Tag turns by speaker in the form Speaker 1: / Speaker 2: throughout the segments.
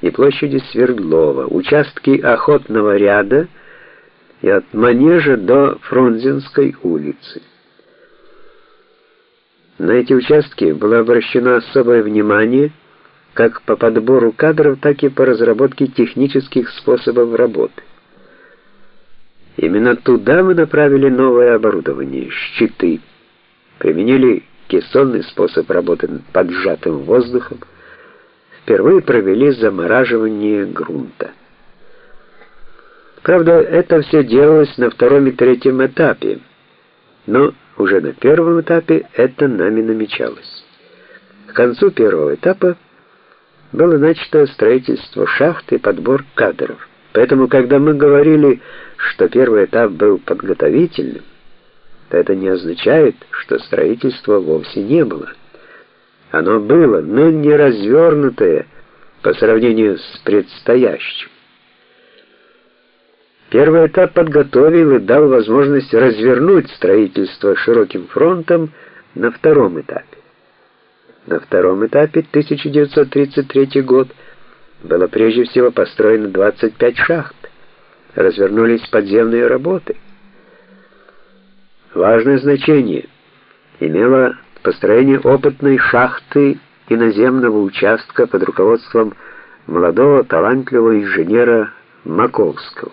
Speaker 1: и площади Свердлова, участки Охотного ряда и от Манежа до Фрунзенской улицы. На эти участки было обращено особое внимание как по подбору кадров, так и по разработке технических способов работы. Именно туда мы направили новое оборудование, щиты, применили кессонный способ работы под сжатым воздухом, впервые провели замораживание грунта. Правда, это все делалось на втором и третьем этапе, но уже на первом этапе это нами намечалось. К концу первого этапа было начато строительство шахт и подбор кадров. Поэтому, когда мы говорили, что первый этап был подготовительным, то это не означает, что строительства вовсе не было. Оно было, но не развернутое по сравнению с предстоящим. Первый этап подготовил и дал возможность развернуть строительство широким фронтом на втором этапе. На втором этапе 1933 год было прежде всего построено 25 шахт. Развернулись подземные работы. Важное значение имело построение опытной шахты и наземного участка под руководством молодого талантливого инженера Маковского.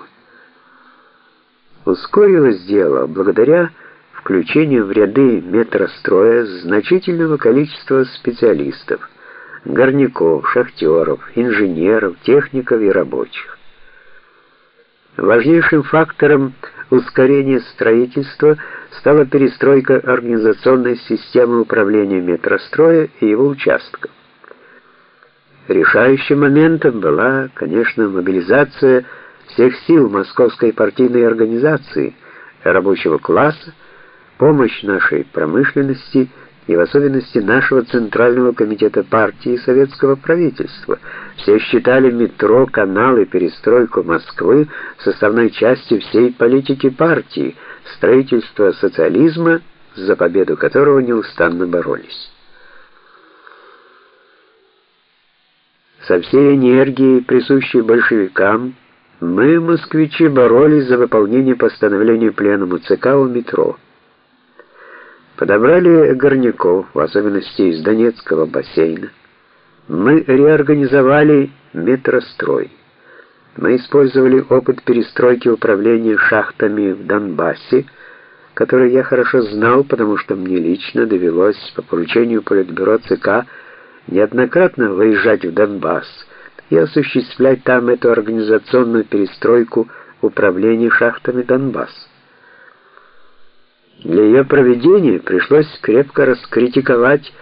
Speaker 1: Ускорилось дело благодаря включению в ряды метростроя значительного количества специалистов, горняков, шахтеров, инженеров, техников и рабочих. Важнейшим фактором ускорения строительства стала перестройка организационной системы управления метростроя и его участков. Решающим моментом была, конечно, мобилизация всех сил московской партийной организации, рабочего класса, помощь нашей промышленности и в особенности нашего Центрального комитета партии и советского правительства. Все считали метро, канал и перестройку Москвы составной частью всей политики партии, строительства социализма, за победу которого неустанно боролись. Со всей энергией, присущей большевикам, мы, москвичи, боролись за выполнение постановления пленума ЦК о метро. Подобрали горняков, в особенности из Донецкого бассейна. Мы реорганизовали метрострой. Мы использовали опыт перестройки управления шахтами в Донбассе, который я хорошо знал, потому что мне лично довелось по поручению Политбюро ЦК неоднократно выезжать в Донбасс и осуществлять там эту организационную перестройку управления шахтами Донбасса. Для ее проведения пришлось крепко раскритиковать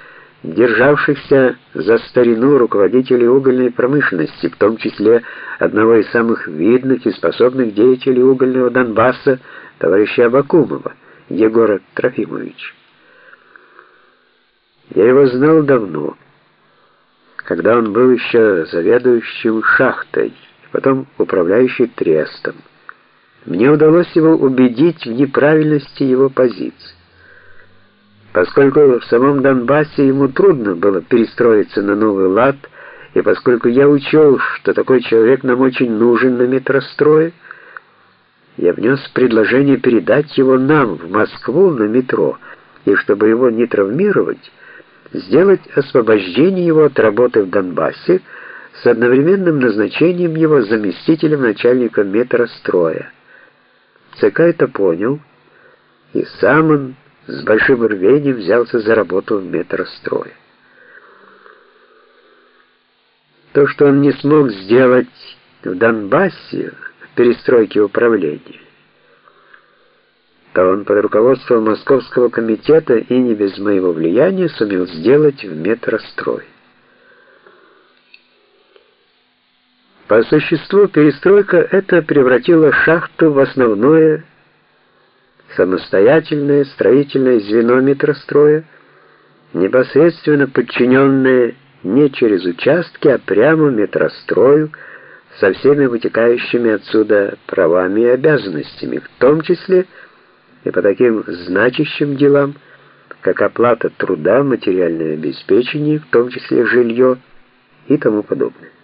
Speaker 1: державшихся за старину руководителей угольной промышленности, в том числе одного из самых видных и способных деятелей угольного Донбасса, товарища Абакумова, Егора Трофимовича. Я его знал давно, когда он был еще заведующим шахтой, потом управляющим трестом. Мне удалось его убедить в неправильности его позиции. Поскольку в самом Донбассе ему трудно было перестроиться на новый лад, и поскольку я учел, что такой человек нам очень нужен на метрострое, я внес предложение передать его нам в Москву на метро, и чтобы его не травмировать, сделать освобождение его от работы в Донбассе с одновременным назначением его заместителем начальника метростроя. ЦК это понял, и сам он с большим рвением взялся за работу в метрострое. То, что он не смог сделать в Донбассе в перестройке управления, то он под руководством Московского комитета и не без моего влияния сумел сделать в метрострое. По существу перестройка это превратила шахту в основное самостоятельное строительное звено метростроя, непосредственно подчиненное не через участки, а прямо метрострою со всеми вытекающими отсюда правами и обязанностями, в том числе и по таким значащим делам, как оплата труда, материальное обеспечение, в том числе жилье и тому подобное.